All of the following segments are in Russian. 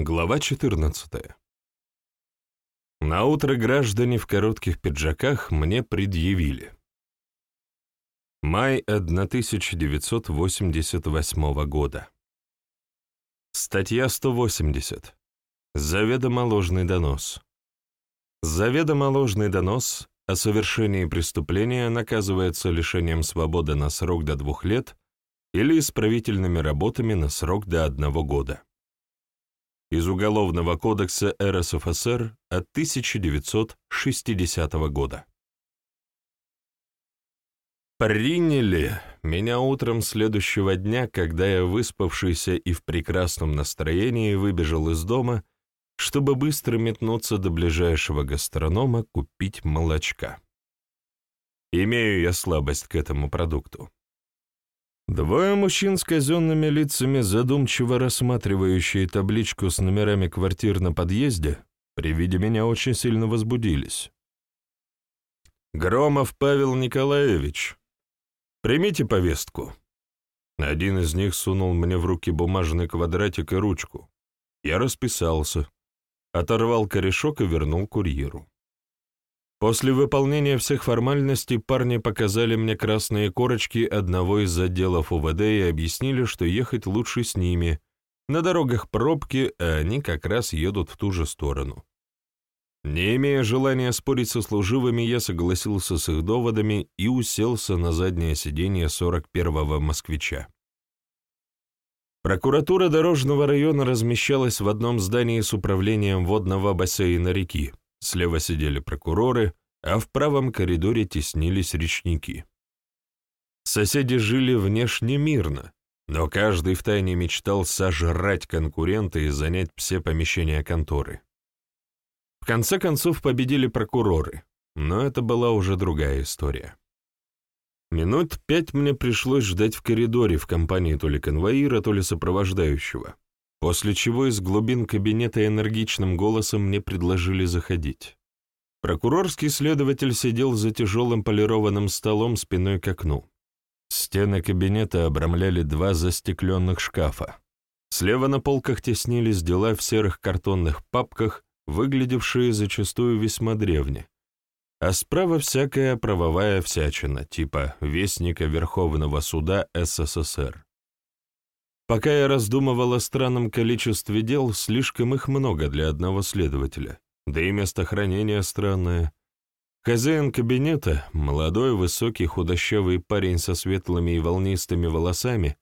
Глава 14. На утро граждане в коротких пиджаках мне предъявили. Май 1988 года. Статья 180. Заведомо ложный донос. Заведомо ложный донос о совершении преступления наказывается лишением свободы на срок до двух лет или исправительными работами на срок до одного года из Уголовного кодекса РСФСР от 1960 года. Приняли меня утром следующего дня, когда я, выспавшийся и в прекрасном настроении, выбежал из дома, чтобы быстро метнуться до ближайшего гастронома купить молочка. Имею я слабость к этому продукту. Двое мужчин с казенными лицами, задумчиво рассматривающие табличку с номерами квартир на подъезде, при виде меня очень сильно возбудились. «Громов Павел Николаевич, примите повестку». Один из них сунул мне в руки бумажный квадратик и ручку. Я расписался, оторвал корешок и вернул курьеру. После выполнения всех формальностей парни показали мне красные корочки одного из отделов УВД и объяснили, что ехать лучше с ними. На дорогах пробки, а они как раз едут в ту же сторону. Не имея желания спорить со служивыми, я согласился с их доводами и уселся на заднее сиденье 41-го москвича. Прокуратура Дорожного района размещалась в одном здании с управлением водного бассейна реки, Слева сидели прокуроры, а в правом коридоре теснились речники. Соседи жили внешне мирно, но каждый втайне мечтал сожрать конкурента и занять все помещения конторы. В конце концов победили прокуроры, но это была уже другая история. Минут пять мне пришлось ждать в коридоре в компании то ли конвоира, то ли сопровождающего после чего из глубин кабинета энергичным голосом мне предложили заходить. Прокурорский следователь сидел за тяжелым полированным столом спиной к окну. Стены кабинета обрамляли два застекленных шкафа. Слева на полках теснились дела в серых картонных папках, выглядевшие зачастую весьма древне, а справа всякая правовая всячина, типа Вестника Верховного Суда СССР. Пока я раздумывал о странном количестве дел, слишком их много для одного следователя, да и место хранения странное. Хозяин кабинета, молодой, высокий, худощавый парень со светлыми и волнистыми волосами,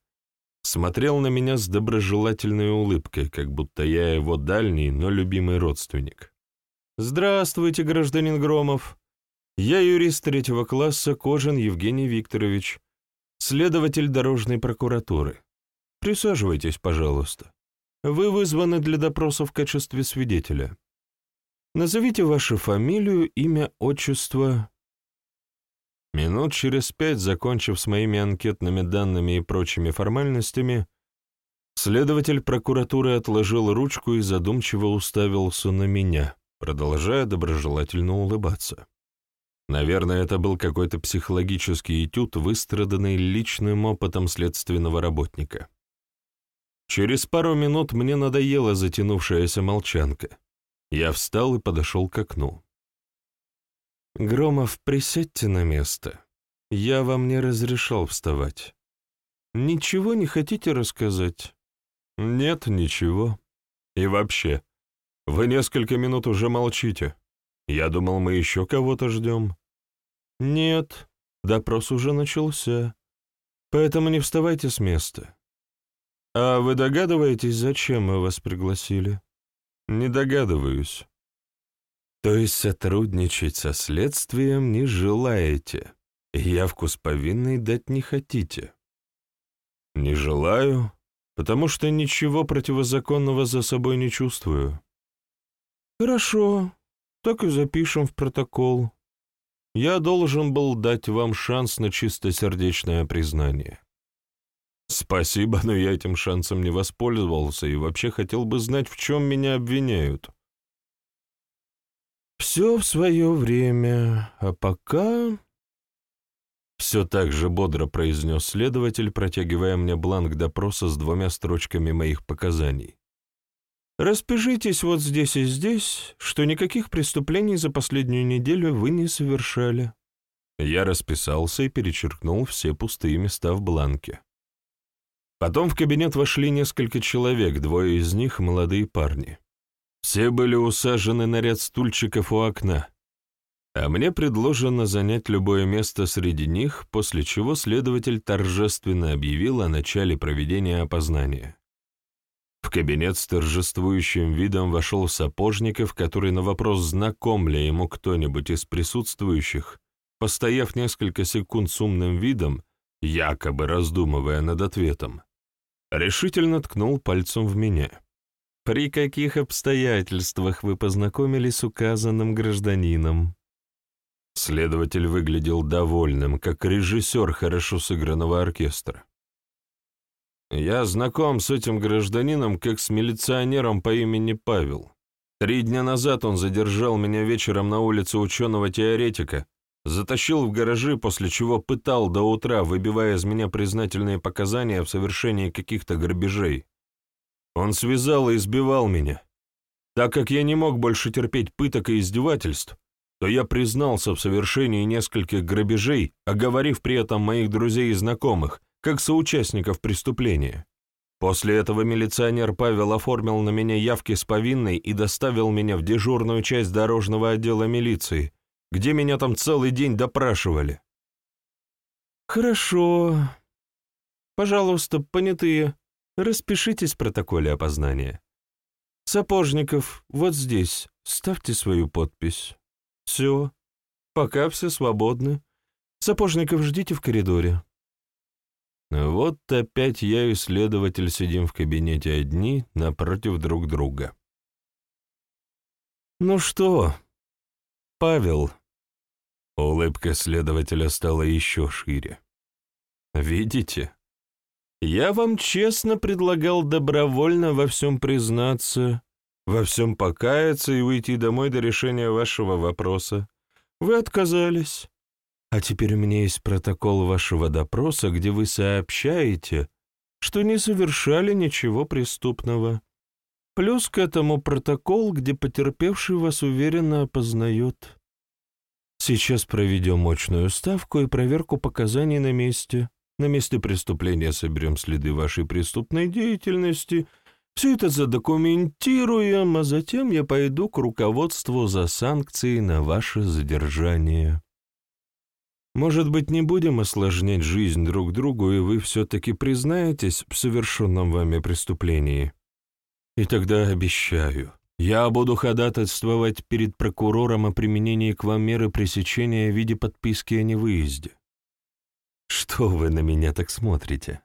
смотрел на меня с доброжелательной улыбкой, как будто я его дальний, но любимый родственник. «Здравствуйте, гражданин Громов. Я юрист третьего класса Кожин Евгений Викторович, следователь дорожной прокуратуры. Присаживайтесь, пожалуйста. Вы вызваны для допроса в качестве свидетеля. Назовите вашу фамилию, имя, отчество. Минут через пять, закончив с моими анкетными данными и прочими формальностями, следователь прокуратуры отложил ручку и задумчиво уставился на меня, продолжая доброжелательно улыбаться. Наверное, это был какой-то психологический этюд, выстраданный личным опытом следственного работника. Через пару минут мне надоела затянувшаяся молчанка. Я встал и подошел к окну. «Громов, присядьте на место. Я вам не разрешал вставать. Ничего не хотите рассказать?» «Нет, ничего. И вообще, вы несколько минут уже молчите. Я думал, мы еще кого-то ждем». «Нет, допрос уже начался. Поэтому не вставайте с места. «А вы догадываетесь, зачем мы вас пригласили?» «Не догадываюсь». «То есть сотрудничать со следствием не желаете, и явку с повинной дать не хотите?» «Не желаю, потому что ничего противозаконного за собой не чувствую». «Хорошо, так и запишем в протокол. Я должен был дать вам шанс на чистосердечное признание». Спасибо, но я этим шансом не воспользовался и вообще хотел бы знать, в чем меня обвиняют. Все в свое время, а пока... Все так же бодро произнес следователь, протягивая мне бланк допроса с двумя строчками моих показаний. Распишитесь вот здесь и здесь, что никаких преступлений за последнюю неделю вы не совершали». Я расписался и перечеркнул все пустые места в бланке. Потом в кабинет вошли несколько человек, двое из них — молодые парни. Все были усажены на ряд стульчиков у окна, а мне предложено занять любое место среди них, после чего следователь торжественно объявил о начале проведения опознания. В кабинет с торжествующим видом вошел Сапожников, который на вопрос, знаком ли ему кто-нибудь из присутствующих, постояв несколько секунд с умным видом, якобы раздумывая над ответом, решительно ткнул пальцем в меня. «При каких обстоятельствах вы познакомились с указанным гражданином?» Следователь выглядел довольным, как режиссер хорошо сыгранного оркестра. «Я знаком с этим гражданином как с милиционером по имени Павел. Три дня назад он задержал меня вечером на улице ученого-теоретика, затащил в гаражи, после чего пытал до утра, выбивая из меня признательные показания в совершении каких-то грабежей. Он связал и избивал меня. Так как я не мог больше терпеть пыток и издевательств, то я признался в совершении нескольких грабежей, оговорив при этом моих друзей и знакомых, как соучастников преступления. После этого милиционер Павел оформил на меня явки с повинной и доставил меня в дежурную часть дорожного отдела милиции, где меня там целый день допрашивали. «Хорошо. Пожалуйста, понятые, распишитесь в протоколе опознания. Сапожников, вот здесь, ставьте свою подпись». «Все. Пока все свободны. Сапожников ждите в коридоре». Вот опять я и следователь сидим в кабинете одни, напротив друг друга. «Ну что, Павел?» Улыбка следователя стала еще шире. «Видите? Я вам честно предлагал добровольно во всем признаться, во всем покаяться и уйти домой до решения вашего вопроса. Вы отказались. А теперь у меня есть протокол вашего допроса, где вы сообщаете, что не совершали ничего преступного. Плюс к этому протокол, где потерпевший вас уверенно опознает. Сейчас проведем мощную ставку и проверку показаний на месте. На месте преступления соберем следы вашей преступной деятельности — все это задокументируем, а затем я пойду к руководству за санкции на ваше задержание. Может быть, не будем осложнять жизнь друг другу, и вы все-таки признаетесь в совершенном вами преступлении? И тогда обещаю, я буду ходатайствовать перед прокурором о применении к вам меры пресечения в виде подписки о невыезде. Что вы на меня так смотрите?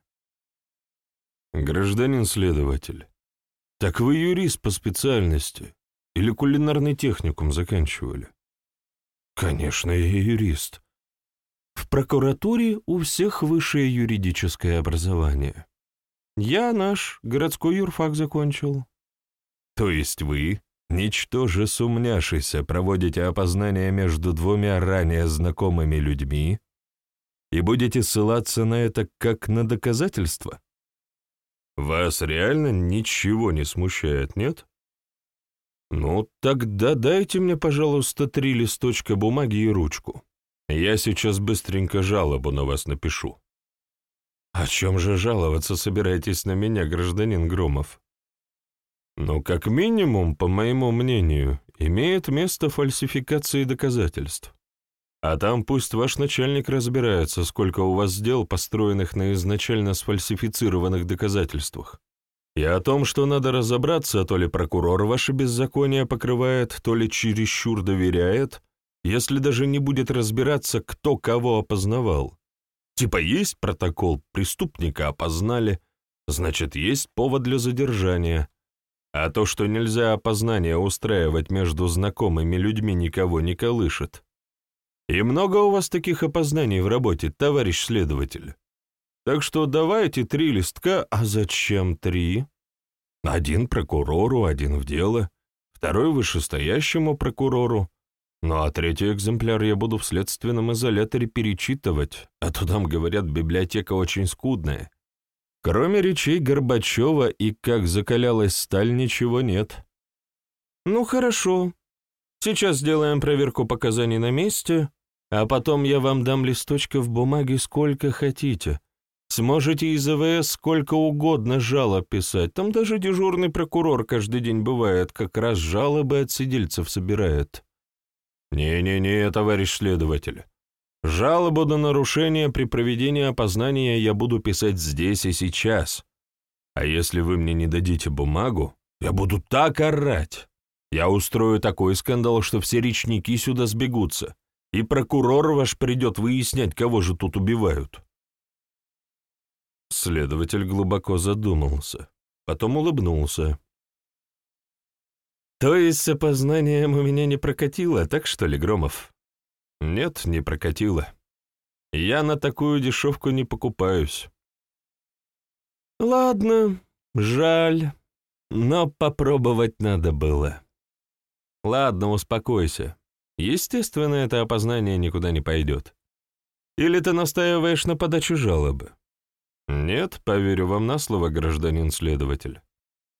Гражданин следователь, «Так вы юрист по специальности или кулинарный техникум заканчивали?» «Конечно, я юрист. В прокуратуре у всех высшее юридическое образование. Я наш городской юрфак закончил». «То есть вы, ничтоже сумняшися, проводите опознание между двумя ранее знакомыми людьми и будете ссылаться на это как на доказательство?» Вас реально ничего не смущает, нет? Ну, тогда дайте мне, пожалуйста, три листочка бумаги и ручку. Я сейчас быстренько жалобу на вас напишу. О чем же жаловаться собираетесь на меня, гражданин Громов? Ну, как минимум, по моему мнению, имеет место фальсификации доказательств. А там пусть ваш начальник разбирается, сколько у вас дел, построенных на изначально сфальсифицированных доказательствах. И о том, что надо разобраться, то ли прокурор ваше беззаконие покрывает, то ли чересчур доверяет, если даже не будет разбираться, кто кого опознавал. Типа есть протокол, преступника опознали, значит, есть повод для задержания. А то, что нельзя опознание устраивать между знакомыми людьми, никого не колышет. И много у вас таких опознаний в работе, товарищ следователь. Так что давайте три листка, а зачем три? Один прокурору, один в дело, второй вышестоящему прокурору, ну а третий экземпляр я буду в следственном изоляторе перечитывать, а то там, говорят, библиотека очень скудная. Кроме речей Горбачева и как закалялась сталь, ничего нет. Ну хорошо. Сейчас сделаем проверку показаний на месте, а потом я вам дам листочков бумаги сколько хотите. Сможете из АВС сколько угодно жалоб писать. Там даже дежурный прокурор каждый день бывает, как раз жалобы от сидельцев собирает. Не-не-не, товарищ следователь. Жалобу на нарушение при проведении опознания я буду писать здесь и сейчас. А если вы мне не дадите бумагу, я буду так орать. Я устрою такой скандал, что все речники сюда сбегутся, и прокурор ваш придет выяснять, кого же тут убивают». Следователь глубоко задумался, потом улыбнулся. «То есть с опознанием у меня не прокатило, так что ли, Громов?» «Нет, не прокатило. Я на такую дешевку не покупаюсь». «Ладно, жаль, но попробовать надо было». Ладно, успокойся. Естественно, это опознание никуда не пойдет. Или ты настаиваешь на подаче жалобы? Нет, поверю вам на слово, гражданин следователь.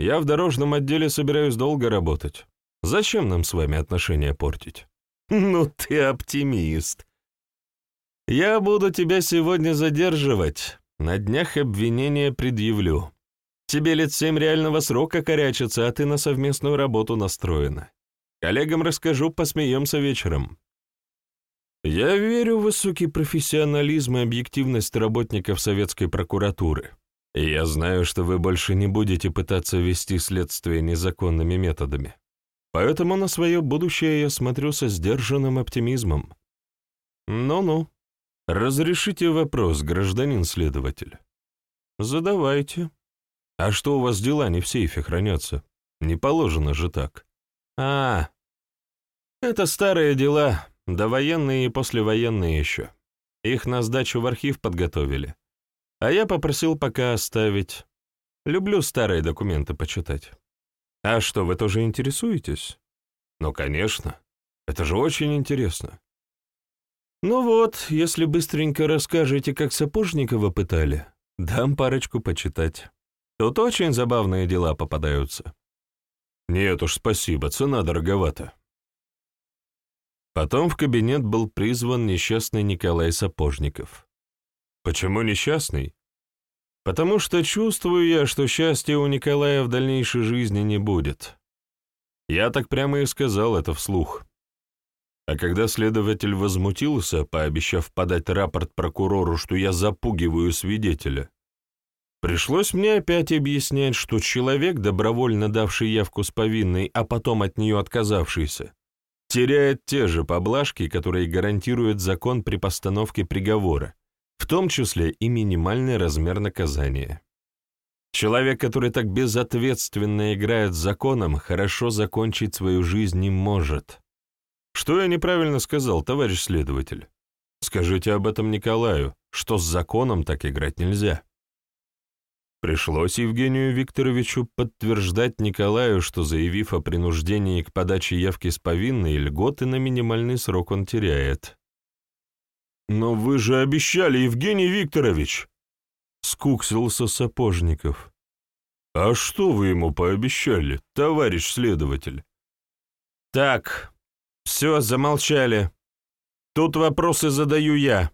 Я в дорожном отделе собираюсь долго работать. Зачем нам с вами отношения портить? Ну ты оптимист. Я буду тебя сегодня задерживать. На днях обвинения предъявлю. Тебе лет семь реального срока корячится, а ты на совместную работу настроена. Коллегам расскажу, посмеемся вечером. Я верю в высокий профессионализм и объективность работников советской прокуратуры. Я знаю, что вы больше не будете пытаться вести следствие незаконными методами. Поэтому на свое будущее я смотрю со сдержанным оптимизмом. Ну-ну. Разрешите вопрос, гражданин следователь. Задавайте. А что у вас дела не в сейфе хранятся? Не положено же так. А, это старые дела, довоенные и послевоенные еще. Их на сдачу в архив подготовили. А я попросил пока оставить. Люблю старые документы почитать. А что, вы тоже интересуетесь? Ну, конечно. Это же очень интересно. Ну вот, если быстренько расскажете, как Сапожникова пытали, дам парочку почитать. Тут очень забавные дела попадаются. «Нет уж, спасибо, цена дороговата». Потом в кабинет был призван несчастный Николай Сапожников. Почему несчастный? Потому что чувствую я, что счастья у Николая в дальнейшей жизни не будет. Я так прямо и сказал это вслух. А когда следователь возмутился, пообещав подать рапорт прокурору, что я запугиваю свидетеля, Пришлось мне опять объяснять, что человек, добровольно давший явку с повинной, а потом от нее отказавшийся, теряет те же поблажки, которые гарантирует закон при постановке приговора, в том числе и минимальный размер наказания. Человек, который так безответственно играет с законом, хорошо закончить свою жизнь не может. Что я неправильно сказал, товарищ следователь? Скажите об этом Николаю, что с законом так играть нельзя. Пришлось Евгению Викторовичу подтверждать Николаю, что, заявив о принуждении к подаче явки с повинной, льготы на минимальный срок он теряет. «Но вы же обещали, Евгений Викторович!» — скуксился Сапожников. «А что вы ему пообещали, товарищ следователь?» «Так, все, замолчали. Тут вопросы задаю я.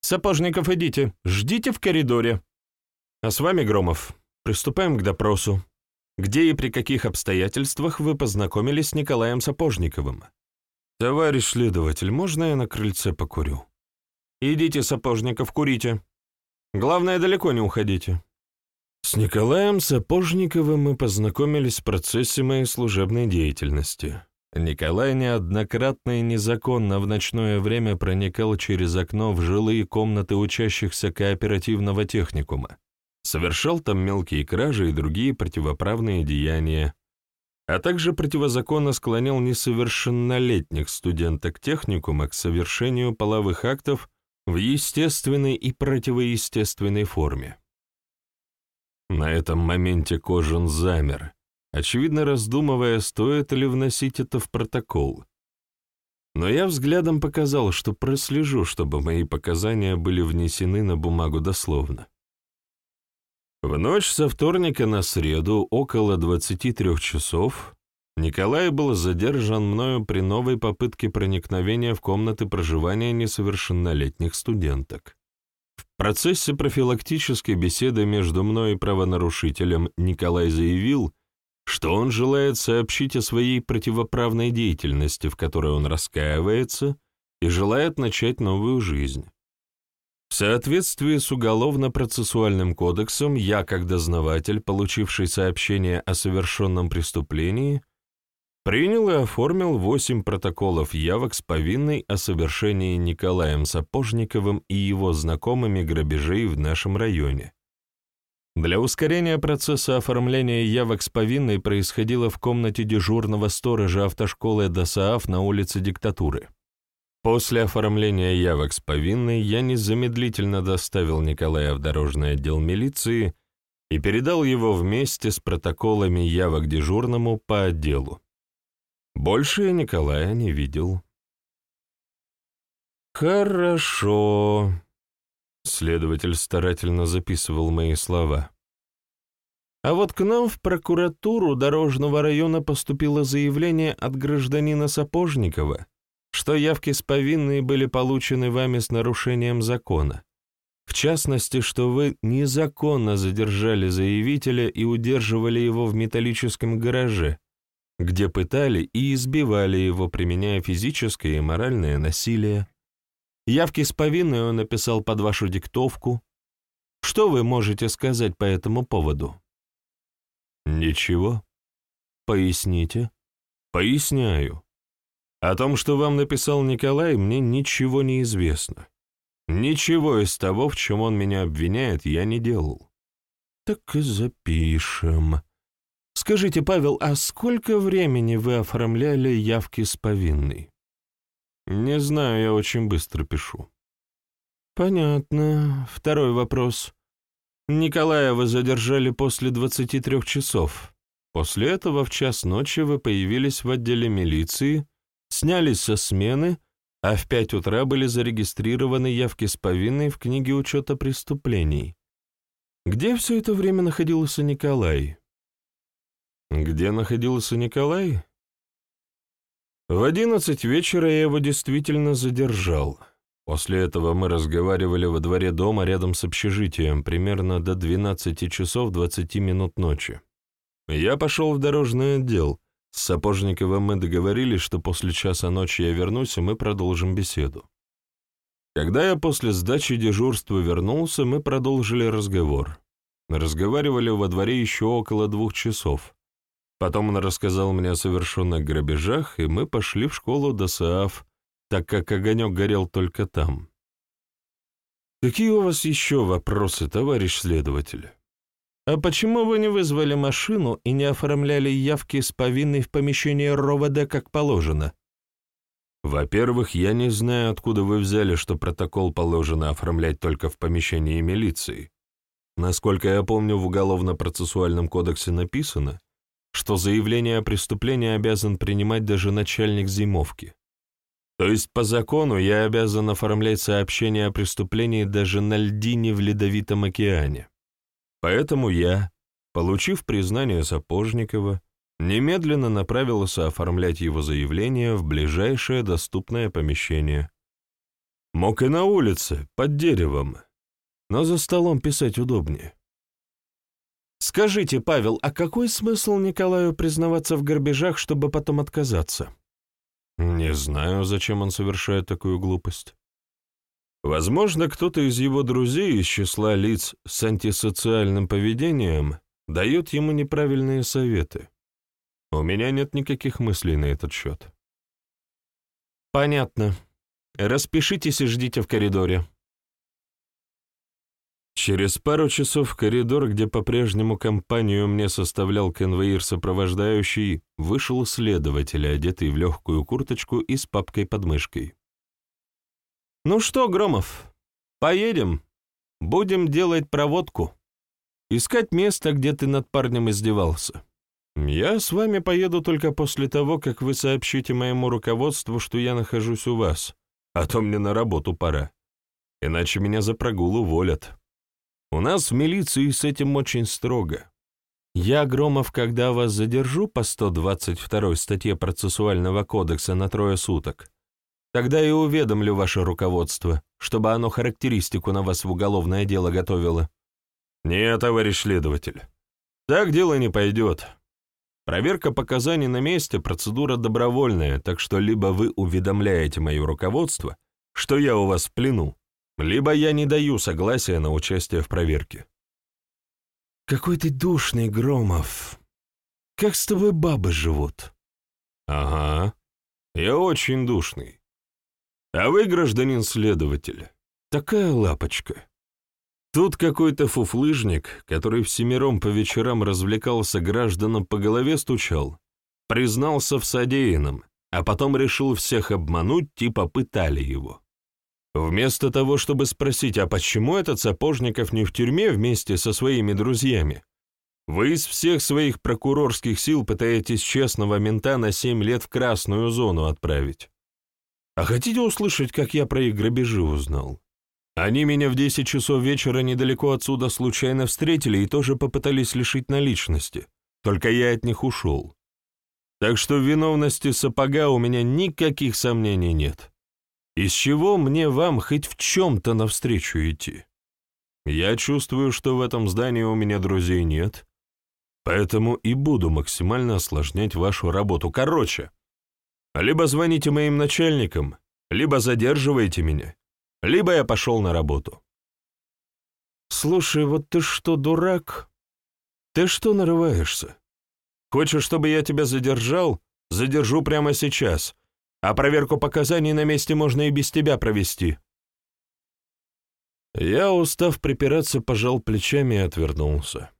Сапожников, идите, ждите в коридоре». А с вами, Громов, приступаем к допросу. Где и при каких обстоятельствах вы познакомились с Николаем Сапожниковым? Товарищ следователь, можно я на крыльце покурю? Идите, Сапожников, курите. Главное, далеко не уходите. С Николаем Сапожниковым мы познакомились в процессе моей служебной деятельности. Николай неоднократно и незаконно в ночное время проникал через окно в жилые комнаты учащихся кооперативного техникума совершал там мелкие кражи и другие противоправные деяния, а также противозаконно склонял несовершеннолетних студенток техникума к совершению половых актов в естественной и противоестественной форме. На этом моменте Кожин замер, очевидно раздумывая, стоит ли вносить это в протокол. Но я взглядом показал, что прослежу, чтобы мои показания были внесены на бумагу дословно. В ночь со вторника на среду около 23 часов Николай был задержан мною при новой попытке проникновения в комнаты проживания несовершеннолетних студенток. В процессе профилактической беседы между мной и правонарушителем Николай заявил, что он желает сообщить о своей противоправной деятельности, в которой он раскаивается, и желает начать новую жизнь. В соответствии с Уголовно-процессуальным кодексом я, как дознаватель, получивший сообщение о совершенном преступлении, принял и оформил восемь протоколов явок с повинной о совершении Николаем Сапожниковым и его знакомыми грабежей в нашем районе. Для ускорения процесса оформления явок с повинной происходило в комнате дежурного сторожа автошколы ДОСААФ на улице Диктатуры. После оформления явок с повинной я незамедлительно доставил Николая в дорожный отдел милиции и передал его вместе с протоколами явок дежурному по отделу. Больше я Николая не видел. «Хорошо», — следователь старательно записывал мои слова. «А вот к нам в прокуратуру Дорожного района поступило заявление от гражданина Сапожникова, что явки с повинной были получены вами с нарушением закона. В частности, что вы незаконно задержали заявителя и удерживали его в металлическом гараже, где пытали и избивали его, применяя физическое и моральное насилие. Явки с повинной он написал под вашу диктовку. Что вы можете сказать по этому поводу? Ничего. Поясните. Поясняю. О том, что вам написал Николай, мне ничего не известно. Ничего из того, в чем он меня обвиняет, я не делал. Так и запишем. Скажите, Павел, а сколько времени вы оформляли явки с повинной? Не знаю, я очень быстро пишу. Понятно. Второй вопрос. Николая вы задержали после 23 часов. После этого в час ночи вы появились в отделе милиции, снялись со смены, а в пять утра были зарегистрированы явки с повинной в книге учета преступлений. Где все это время находился Николай? Где находился Николай? В одиннадцать вечера я его действительно задержал. После этого мы разговаривали во дворе дома рядом с общежитием примерно до 12 часов 20 минут ночи. Я пошел в дорожный отдел, с Сапожниковым мы договорились, что после часа ночи я вернусь, и мы продолжим беседу. Когда я после сдачи дежурства вернулся, мы продолжили разговор. Разговаривали во дворе еще около двух часов. Потом он рассказал мне о совершенных грабежах, и мы пошли в школу ДОСААФ, так как огонек горел только там. Какие у вас еще вопросы, товарищ следователь? «А почему вы не вызвали машину и не оформляли явки с повинной в помещении РОВД как положено?» «Во-первых, я не знаю, откуда вы взяли, что протокол положено оформлять только в помещении милиции. Насколько я помню, в Уголовно-процессуальном кодексе написано, что заявление о преступлении обязан принимать даже начальник зимовки. То есть по закону я обязан оформлять сообщение о преступлении даже на льдине в Ледовитом океане. Поэтому я, получив признание Сапожникова, немедленно направился оформлять его заявление в ближайшее доступное помещение. Мог и на улице, под деревом, но за столом писать удобнее. «Скажите, Павел, а какой смысл Николаю признаваться в грабежах, чтобы потом отказаться?» «Не знаю, зачем он совершает такую глупость. Возможно, кто-то из его друзей из числа лиц с антисоциальным поведением дает ему неправильные советы. У меня нет никаких мыслей на этот счет. Понятно. Распишитесь и ждите в коридоре. Через пару часов в коридор, где по-прежнему компанию мне составлял конвоир-сопровождающий, вышел следователь, одетый в легкую курточку и с папкой под мышкой. «Ну что, Громов, поедем. Будем делать проводку. Искать место, где ты над парнем издевался. Я с вами поеду только после того, как вы сообщите моему руководству, что я нахожусь у вас, а то мне на работу пора. Иначе меня за прогул уволят». У нас в милиции с этим очень строго. Я, Громов, когда вас задержу по 122 статье процессуального кодекса на трое суток, тогда и уведомлю ваше руководство, чтобы оно характеристику на вас в уголовное дело готовило. Нет, товарищ следователь, так дело не пойдет. Проверка показаний на месте – процедура добровольная, так что либо вы уведомляете мое руководство, что я у вас в плену, либо я не даю согласия на участие в проверке. Какой ты душный, Громов. Как с тобой бабы живут? Ага, я очень душный. А вы, гражданин следователь, такая лапочка. Тут какой-то фуфлыжник, который всемиром по вечерам развлекался гражданам по голове стучал, признался в содеянном, а потом решил всех обмануть, типа пытали его. Вместо того, чтобы спросить, а почему этот Сапожников не в тюрьме вместе со своими друзьями, вы из всех своих прокурорских сил пытаетесь честного мента на семь лет в красную зону отправить. А хотите услышать, как я про их грабежи узнал? Они меня в десять часов вечера недалеко отсюда случайно встретили и тоже попытались лишить наличности, только я от них ушел. Так что в виновности сапога у меня никаких сомнений нет. Из чего мне вам хоть в чем-то навстречу идти? Я чувствую, что в этом здании у меня друзей нет, поэтому и буду максимально осложнять вашу работу. Короче, либо звоните моим начальникам, либо задерживайте меня, либо я пошел на работу. Слушай, вот ты что, дурак? Ты что нарываешься? Хочешь, чтобы я тебя задержал? Задержу прямо сейчас а проверку показаний на месте можно и без тебя провести». Я, устав припираться, пожал плечами и отвернулся.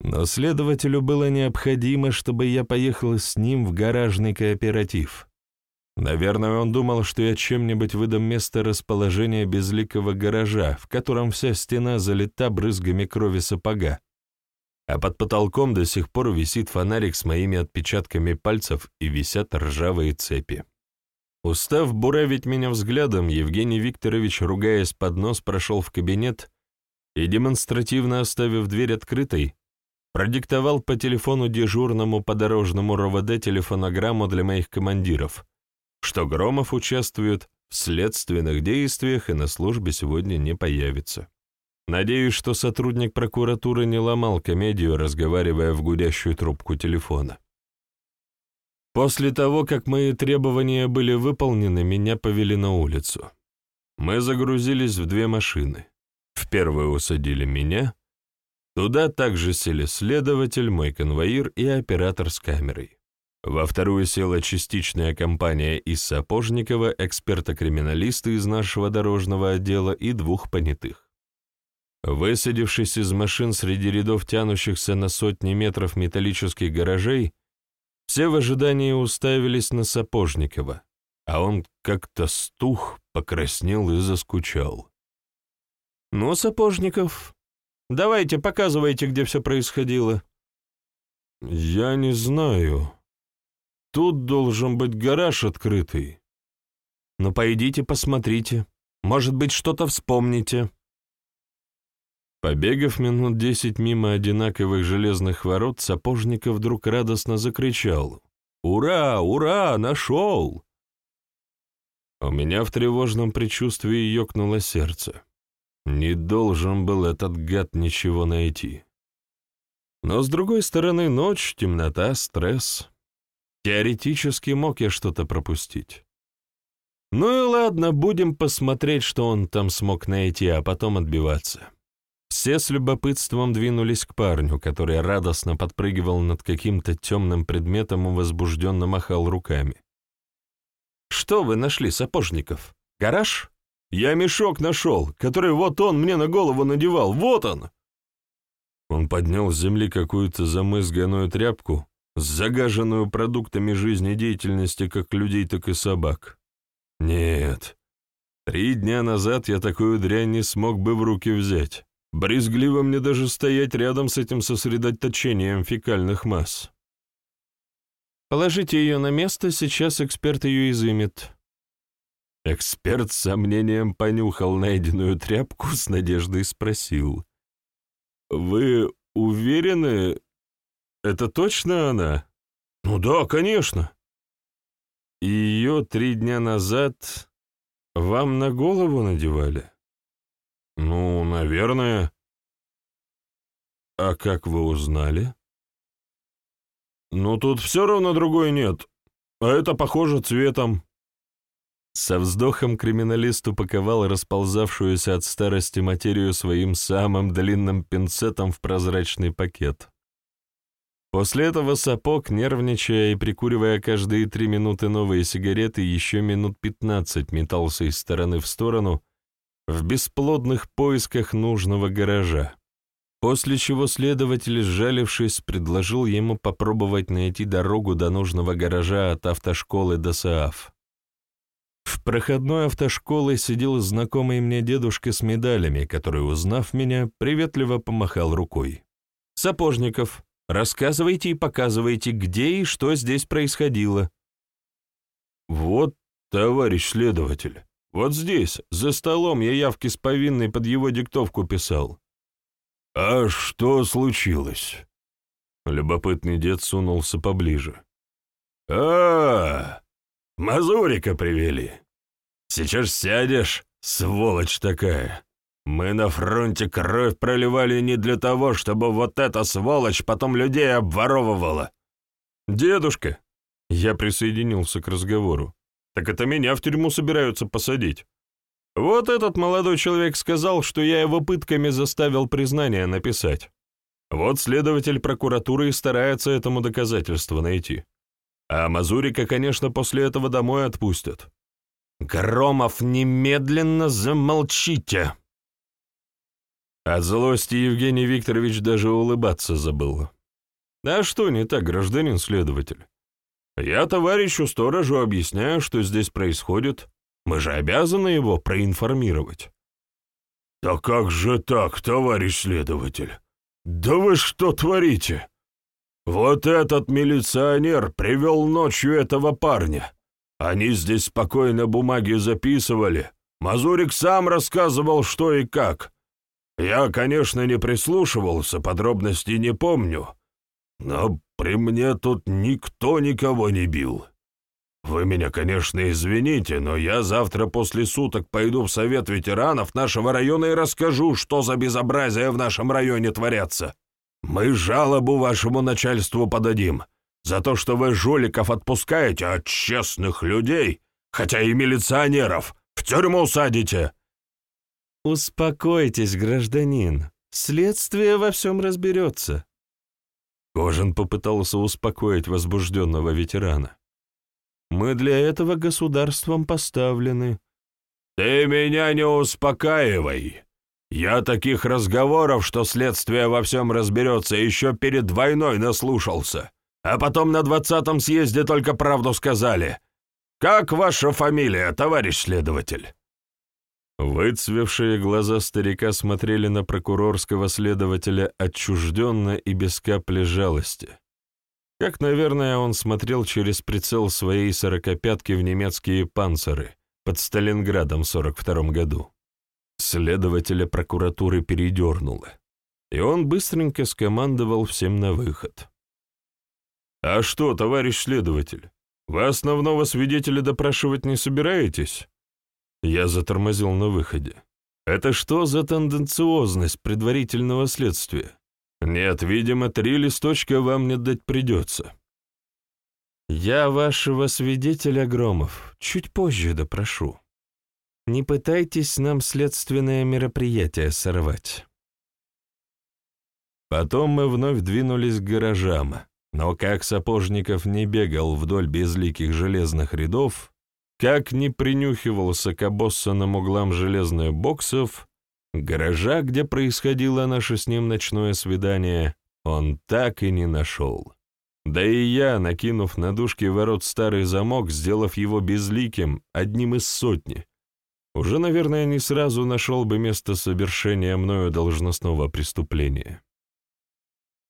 Но следователю было необходимо, чтобы я поехал с ним в гаражный кооператив. Наверное, он думал, что я чем-нибудь выдам место расположения безликого гаража, в котором вся стена залита брызгами крови сапога, а под потолком до сих пор висит фонарик с моими отпечатками пальцев и висят ржавые цепи. Устав буравить меня взглядом, Евгений Викторович, ругаясь под нос, прошел в кабинет и, демонстративно оставив дверь открытой, продиктовал по телефону дежурному подорожному РОВД телефонограмму для моих командиров, что Громов участвует в следственных действиях и на службе сегодня не появится. Надеюсь, что сотрудник прокуратуры не ломал комедию, разговаривая в гудящую трубку телефона. После того, как мои требования были выполнены, меня повели на улицу. Мы загрузились в две машины. В первую усадили меня. Туда также сели следователь, мой конвоир и оператор с камерой. Во вторую села частичная компания из Сапожникова, эксперта-криминалиста из нашего дорожного отдела и двух понятых. Высадившись из машин среди рядов тянущихся на сотни метров металлических гаражей, все в ожидании уставились на Сапожникова, а он как-то стух, покраснел и заскучал. «Ну, Сапожников, давайте показывайте, где все происходило». «Я не знаю. Тут должен быть гараж открытый». «Ну, пойдите посмотрите. Может быть, что-то вспомните». Побегав минут десять мимо одинаковых железных ворот, Сапожников вдруг радостно закричал. «Ура! Ура! Нашел!» У меня в тревожном предчувствии ёкнуло сердце. Не должен был этот гад ничего найти. Но, с другой стороны, ночь, темнота, стресс. Теоретически мог я что-то пропустить. Ну и ладно, будем посмотреть, что он там смог найти, а потом отбиваться. Все с любопытством двинулись к парню, который радостно подпрыгивал над каким-то темным предметом и возбужденно махал руками. «Что вы нашли, Сапожников? Гараж?» «Я мешок нашел, который вот он мне на голову надевал, вот он!» Он поднял с земли какую-то замызганную тряпку, загаженную продуктами жизнедеятельности как людей, так и собак. Нет, три дня назад я такую дрянь не смог бы в руки взять. Брезгливо мне даже стоять рядом с этим сосредоточением фекальных масс. Положите ее на место, сейчас эксперт ее изымет. Эксперт с сомнением понюхал найденную тряпку, с надеждой спросил. вы уверены, это точно она?» «Ну да, конечно». «Ее три дня назад вам на голову надевали?» «Ну, наверное». «А как вы узнали?» «Ну, тут все равно другой нет, а это похоже цветом». Со вздохом криминалист упаковал расползавшуюся от старости материю своим самым длинным пинцетом в прозрачный пакет. После этого сапог, нервничая и прикуривая каждые три минуты новые сигареты, еще минут пятнадцать метался из стороны в сторону в бесплодных поисках нужного гаража. После чего следователь, сжалившись, предложил ему попробовать найти дорогу до нужного гаража от автошколы до СААФ. В проходной автошколы сидел знакомый мне дедушка с медалями, который, узнав меня, приветливо помахал рукой. «Сапожников, рассказывайте и показывайте, где и что здесь происходило». «Вот, товарищ следователь, вот здесь, за столом, я явки с повинной под его диктовку писал». «А что случилось?» Любопытный дед сунулся поближе. а, -а, -а Мазурика привели. Сейчас сядешь, сволочь такая. Мы на фронте кровь проливали не для того, чтобы вот эта сволочь потом людей обворовывала. Дедушка, я присоединился к разговору. Так это меня в тюрьму собираются посадить. Вот этот молодой человек сказал, что я его пытками заставил признание написать. Вот следователь прокуратуры и старается этому доказательство найти. А Мазурика, конечно, после этого домой отпустят. Громов, немедленно замолчите!» От злости Евгений Викторович даже улыбаться забыл. «А что не так, гражданин следователь? Я товарищу сторожу объясняю, что здесь происходит. Мы же обязаны его проинформировать». «Да как же так, товарищ следователь? Да вы что творите?» Вот этот милиционер привел ночью этого парня. Они здесь спокойно бумаги записывали. Мазурик сам рассказывал, что и как. Я, конечно, не прислушивался, подробностей не помню. Но при мне тут никто никого не бил. Вы меня, конечно, извините, но я завтра после суток пойду в совет ветеранов нашего района и расскажу, что за безобразие в нашем районе творятся. Мы жалобу вашему начальству подадим за то, что вы жуликов отпускаете, а честных людей, хотя и милиционеров, в тюрьму садите». «Успокойтесь, гражданин. Следствие во всем разберется». Кожин попытался успокоить возбужденного ветерана. «Мы для этого государством поставлены». «Ты меня не успокаивай. Я таких разговоров, что следствие во всем разберется, еще перед войной наслушался, а потом на двадцатом съезде только правду сказали. Как ваша фамилия, товарищ следователь?» Выцвевшие глаза старика смотрели на прокурорского следователя отчужденно и без капли жалости. Как, наверное, он смотрел через прицел своей сорокопятки в немецкие панциры под Сталинградом в сорок втором году. Следователя прокуратуры передернуло, и он быстренько скомандовал всем на выход. «А что, товарищ следователь, вы основного свидетеля допрашивать не собираетесь?» Я затормозил на выходе. «Это что за тенденциозность предварительного следствия? Нет, видимо, три листочка вам не дать придется». «Я вашего свидетеля, Громов, чуть позже допрошу», не пытайтесь нам следственное мероприятие сорвать. Потом мы вновь двинулись к гаражам, но как Сапожников не бегал вдоль безликих железных рядов, как не принюхивался к обоссанным углам железных боксов, гаража, где происходило наше с ним ночное свидание, он так и не нашел. Да и я, накинув на дужки ворот старый замок, сделав его безликим, одним из сотни, уже, наверное, не сразу нашел бы место совершения мною должностного преступления.